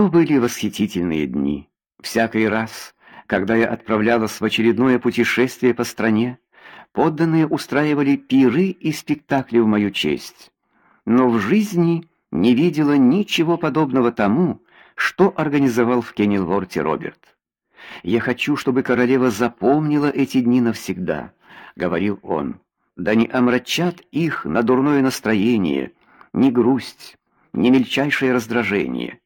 То были восхитительные дни. Всякий раз, когда я отправлялась в очередное путешествие по стране, подданные устраивали пиры и спектакли в мою честь. Но в жизни не видела ничего подобного тому, что организовал в Кенилворте Роберт. Я хочу, чтобы королева запомнила эти дни навсегда, говорил он. Да не омрачат их на дурное настроение, ни грусть, ни мельчайшее раздражение.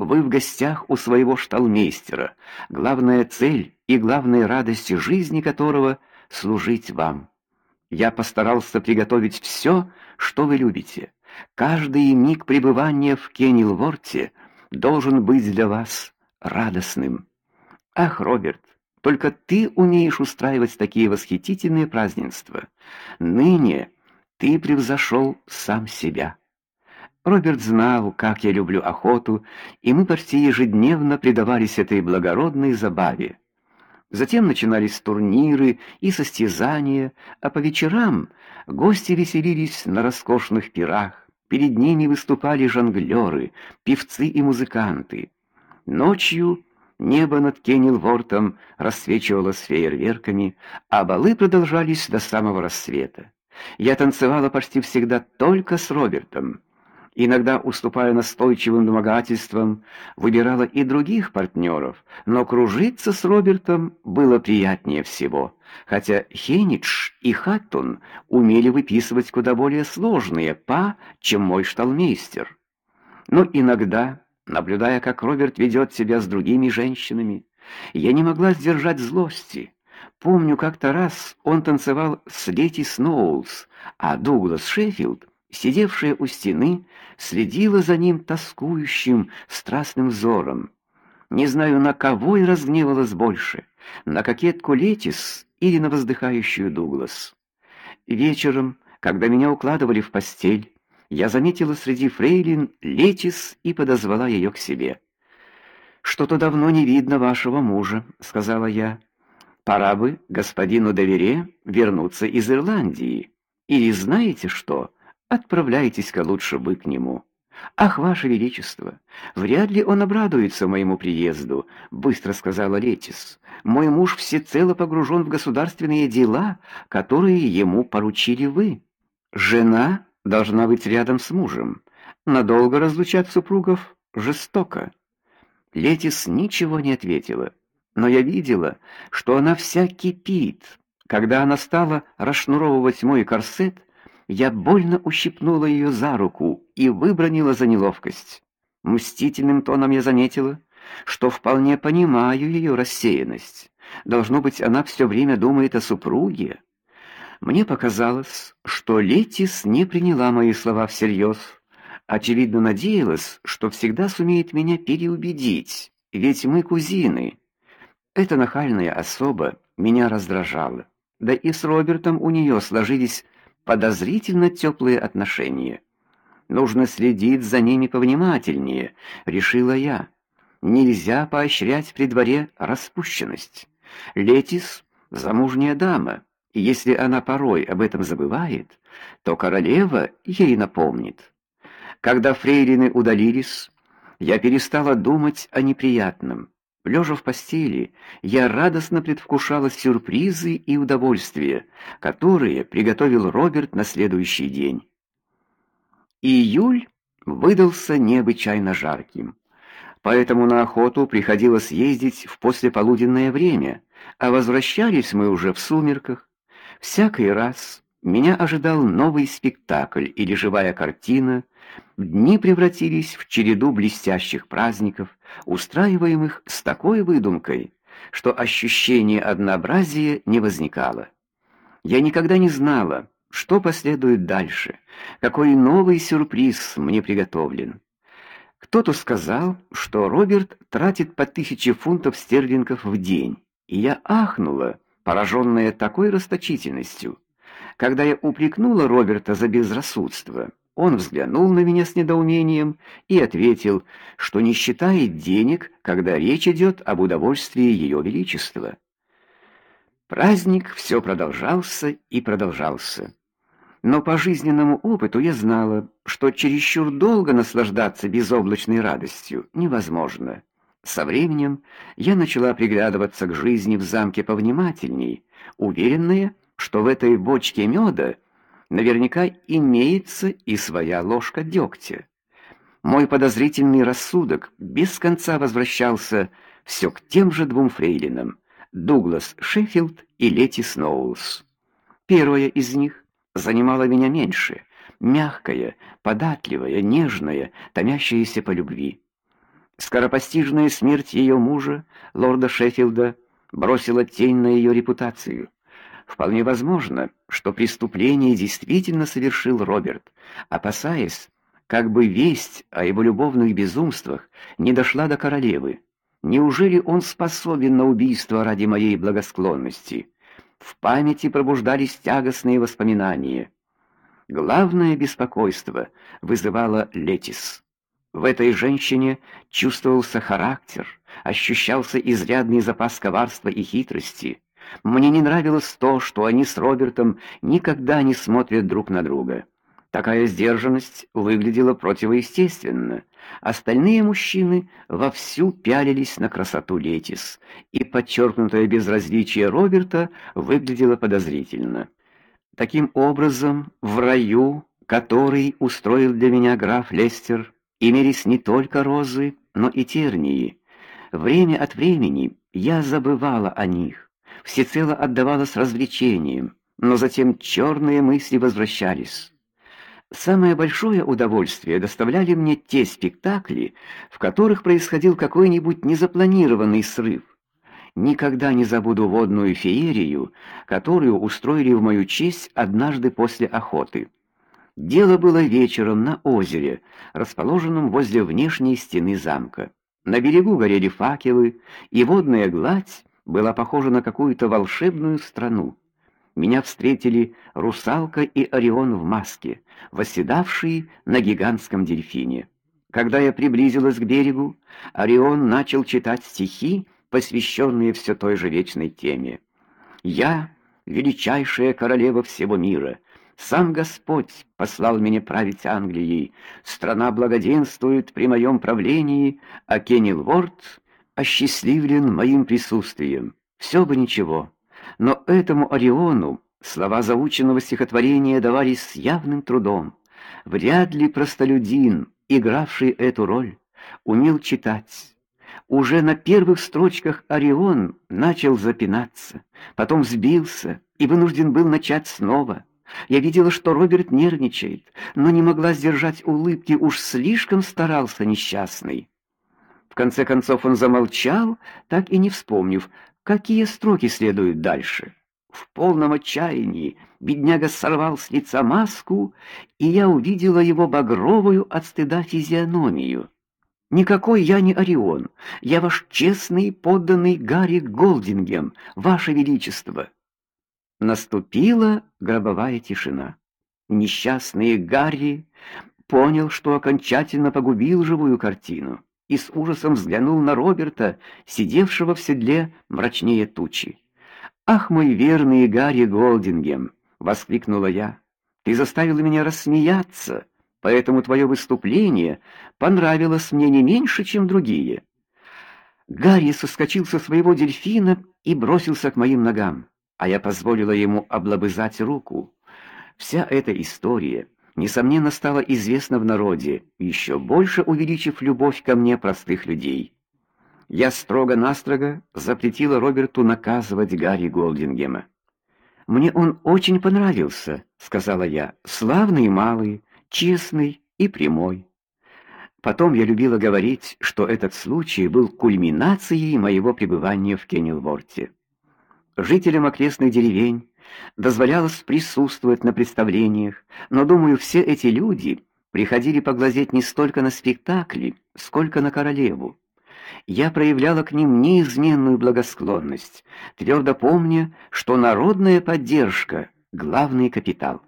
Вы в гостях у своего шталмейстера, главная цель и главная радость жизни которого служить вам. Я постарался приготовить все, что вы любите. Каждый миг пребывания в Кенилворте должен быть для вас радостным. Ах, Роберт, только ты умеешь устраивать такие восхитительные празднества. Ныне ты превзошел сам себя. Роберт знал, как я люблю охоту, и мы почти ежедневно предавались этой благородной забаве. Затем начинались турниры и состязания, а по вечерам гости веселились на роскошных пирах. Перед ними выступали жонглёры, певцы и музыканты. Ночью небо над Кенилвортом рассвечивалось фейерверками, а балы продолжались до самого рассвета. Я танцевала почти всегда только с Робертом. Иногда, уступая настойчивым домогательствам, выбирала и других партнеров, но кружиться с Робертом было приятнее всего, хотя Хенидж и Хаттон умели выписывать куда более сложные па, чем мой шталмейстер. Но иногда, наблюдая, как Роберт ведет себя с другими женщинами, я не могла сдержать злости. Помню, как-то раз он танцевал с Лети Сноулс, а Дуглас Шеффилд сидевшая у стены, следила за ним тоскующим, страстным взором. Не знаю, на кого и разгневалась больше, на кокетку Летис или на воздыхающую Дуглас. Вечером, когда меня укладывали в постель, я заметила среди фрейлин Летис и подозвала ее к себе. Что-то давно не видно вашего мужа, сказала я. Пора бы господину Довере вернуться из Ирландии. Или знаете что? Отправляйтесь-ка лучше вы к нему. Ах, ваше величество, вряд ли он обрадуется моему приезду, быстро сказала Летис. Мой муж всецело погружен в государственные дела, которые ему поручили вы. Жена должна быть рядом с мужем. Надолго разлучать супругов жестоко. Летис ничего не ответила, но я видела, что она вся кипит. Когда она стала расшнуровывать мой корсет, я больно ущипнула ее за руку и выбронила за неловкость. Мстительным тоном я заметила, что вполне понимаю ее рассеянность. Должно быть, она все время думает о супруге. Мне показалось, что Летис не приняла мои слова всерьез. Очевидно, надеялась, что всегда сумеет меня переубедить, ведь мы кузины. Эта нахальная особа меня раздражала. Да и с Робертом у нее сложились подозрительно теплые отношения. Нужно следить за ними повнимательнее, решила я. Нельзя поощрять при дворе распущенность. Летис замужняя дама, и если она порой об этом забывает, то королева ей напомнит. Когда фрейлины удалились, я перестала думать о неприятном. Лежа в постели, я радостно предвкушала сюрпризы и удовольствия, которые приготовил Роберт на следующий день. Июль выдался необычайно жарким. Поэтому на охоту приходилось ездить в послеполуденное время, а возвращались мы уже в сумерках. Всякий раз меня ожидал новый спектакль или живая картина. Дни превратились в череду блестящих праздников, устраиваемых с такой выдумкой, что ощущение однообразия не возникало. Я никогда не знала, что последует дальше, какой новый сюрприз мне приготовлен. Кто-то сказал, что Роберт тратит по тысяче фунтов стерлингов в день, и я ахнула, пораженная такой расточительностью. Когда я упрекнула Роберта за безрассудство, он взглянул на меня с недоумением и ответил, что не считает денег, когда речь идет об удовольствии ее величества. Праздник все продолжался и продолжался. Но по жизненному опыту я знала, что чересчур долго наслаждаться безоблачной радостью невозможно. Со временем я начала приглядываться к жизни в замке повнимательней, уверенная, что в этой бочке меда наверняка имеется и своя ложка дегтя. Мой подозрительный рассудок без конца возвращался все к тем же двум фрейлинам: Дуглас Шеффилд и Лети Сноулс. Первая из них занимала меня меньше, мягкая, податливая, нежная, томящаяся по любви. Скоропостижная смерть ее мужа, лорда Шеффилда, бросила тень на ее репутацию. Вполне возможно, что преступление действительно совершил Роберт, опасаясь, как бы весть о его любовных безумствах не дошла до королевы. Неужели он способен на убийство ради моей благосклонности? В памяти пробуждались тягостные воспоминания. Главное беспокойство вызывало Летис. В этой женщине чувствовался характер, ощущался изрядный запас коварства и хитрости. Мне не нравилось то, что они с Робертом никогда не смотрят друг на друга. Такая сдержанность выглядела противоестественно. Остальные мужчины вовсю пялились на красоту Летис, и подчеркнутое безразличие Роберта выглядело подозрительно. Таким образом, в раю, который устроил для меня граф Лестер, имелись не только розы, но и тернии. Время от времени я забывала о них, всецело отдавалась развлечениям, но затем черные мысли возвращались. Самое большое удовольствие доставляли мне те спектакли, в которых происходил какой-нибудь незапланированный срыв. Никогда не забуду водную феерию, которую устроили в мою честь однажды после охоты. Дело было вечером на озере, расположенном возле внешней стены замка. На берегу горели факелы, и водная гладь была похожа на какую-то волшебную страну. Меня встретили русалка и Орион в маске, восседавшие на гигантском дельфине. Когда я приблизилась к берегу, Орион начал читать стихи, посвященные все той же вечной теме. Я величайшая королева всего мира, сам Господь послал меня править Англией. Страна благоденствует при моем правлении, а Кенилворд осчастливлен моим присутствием. Все бы ничего, но этому Ориону слова заученного стихотворения давались с явным трудом. Вряд ли простолюдин, игравший эту роль, умел читать. Уже на первых строчках Орион начал запинаться, потом сбился и вынужден был начать снова. Я видела, что Роберт нервничает, но не могла сдержать улыбки, уж слишком старался несчастный. Конце концов он замолчал, так и не вспомнив, какие строки следуют дальше. В полном отчаянии бедняга сорвал с лица маску, и я увидела его багровую от стыда физиономию. Никакой я не Орион, я ваш честный подданный Гарри Голдингем, ваше величество. Наступила гробовая тишина. Несчастный Гарри понял, что окончательно погубил живую картину, и с ужасом взглянул на Роберта, сидевшего в седле мрачнее тучи. "Ах, мой верный Гарри Голдингем", воскликнула я. "Ты заставил меня рассмеяться, поэтому твое выступление понравилось мне не меньше, чем другие". Гарри соскочил со своего дельфина и бросился к моим ногам а я позволила ему облобызать руку. Вся эта история несомненно стала известна в народе, еще больше увеличив любовь ко мне простых людей. Я строго-настрого запретила Роберту наказывать Гарри Голдингема. Мне он очень понравился, сказала я. Славный малый, честный и прямой. Потом я любила говорить, что этот случай был кульминацией моего пребывания в Кенилворте. Жителям окрестных деревень дозволялось присутствовать на представлениях, но, думаю, все эти люди приходили поглазеть не столько на спектакли, сколько на королеву. Я проявляла к ним неизменную благосклонность, твердо помня, что народная поддержка главный капитал.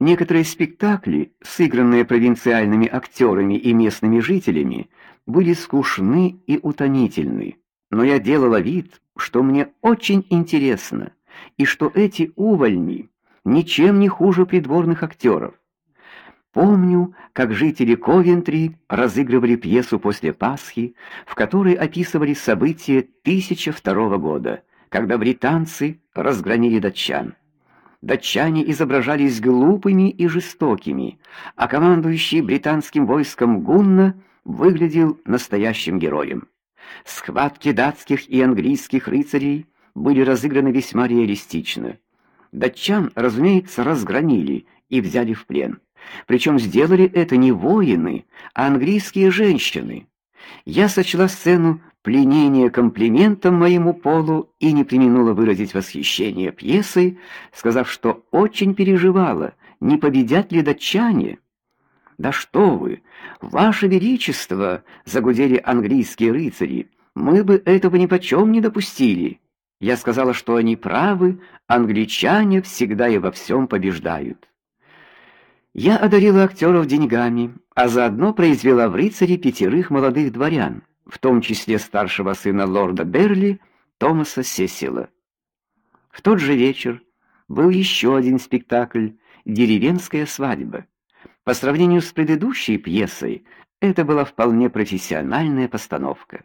Некоторые спектакли, сыгранные провинциальными актерами и местными жителями, были скучны и утомительны но я делала вид, что мне очень интересно, и что эти увольни ничем не хуже придворных актеров. Помню, как жители Ковентри разыгрывали пьесу после Пасхи, в которой описывали события 1002 года, когда британцы разгромили датчан. Датчане изображались глупыми и жестокими, а командующий британским войском Гунна выглядел настоящим героем. Схватки датских и английских рыцарей были разыграны весьма реалистично. Датчан, разумеется, разгромили и взяли в плен. Причем сделали это не воины, а английские женщины. Я сочла сцену пленения комплиментом моему полу и не преминула выразить восхищение пьесой, сказав, что очень переживала, не победят ли датчане. Да что вы, ваше величество, загудели английские рыцари. Мы бы этого ни почем не допустили. Я сказала, что они правы, англичане всегда и во всем побеждают. Я одарила актеров деньгами, а заодно произвела в рыцари пятерых молодых дворян, в том числе старшего сына лорда Берли, Томаса Сесила. В тот же вечер был еще один спектакль Деревенская свадьба. По сравнению с предыдущей пьесой, это была вполне профессиональная постановка.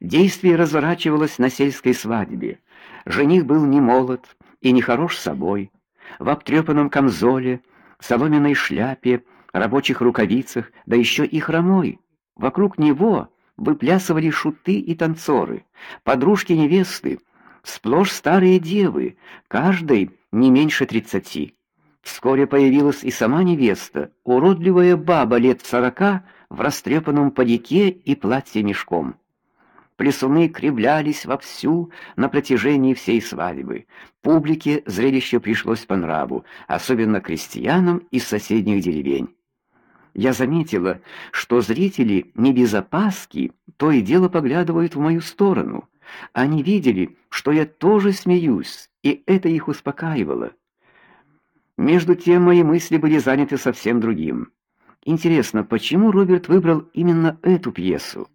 Действие разворачивалось на сельской свадьбе. Жених был не молод и не хорош собой, в обтрепанном камзоле, соломенной шляпе, рабочих рукавицах, да еще и хромой. Вокруг него выплясывали шуты и танцоры, подружки невесты, сплошь старые девы, каждой не меньше тридцати. Вскоре появилась и сама невеста, уродливая баба лет сорока в растрепанном парике и платье мешком. Плясуны кривлялись вовсю на протяжении всей свадьбы. Публике зрелище пришлось по нраву, особенно крестьянам из соседних деревень. Я заметила, что зрители не без опаски то и дело поглядывают в мою сторону. Они видели, что я тоже смеюсь, и это их успокаивало. Между тем мои мысли были заняты совсем другим. Интересно, почему Роберт выбрал именно эту пьесу?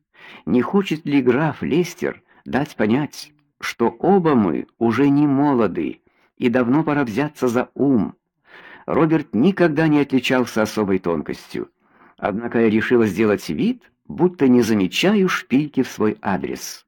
Не хочет ли граф Лестер дать понять, что оба мы уже не молоды и давно пора взяться за ум? Роберт никогда не отличался особой тонкостью. Однако я решила сделать вид, будто не замечаю шпильки в свой адрес.